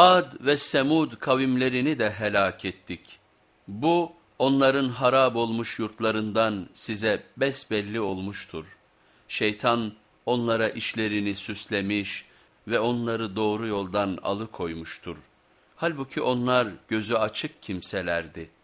Ad ve Semud kavimlerini de helak ettik. Bu onların harap olmuş yurtlarından size besbelli olmuştur. Şeytan onlara işlerini süslemiş ve onları doğru yoldan alıkoymuştur. Halbuki onlar gözü açık kimselerdi.''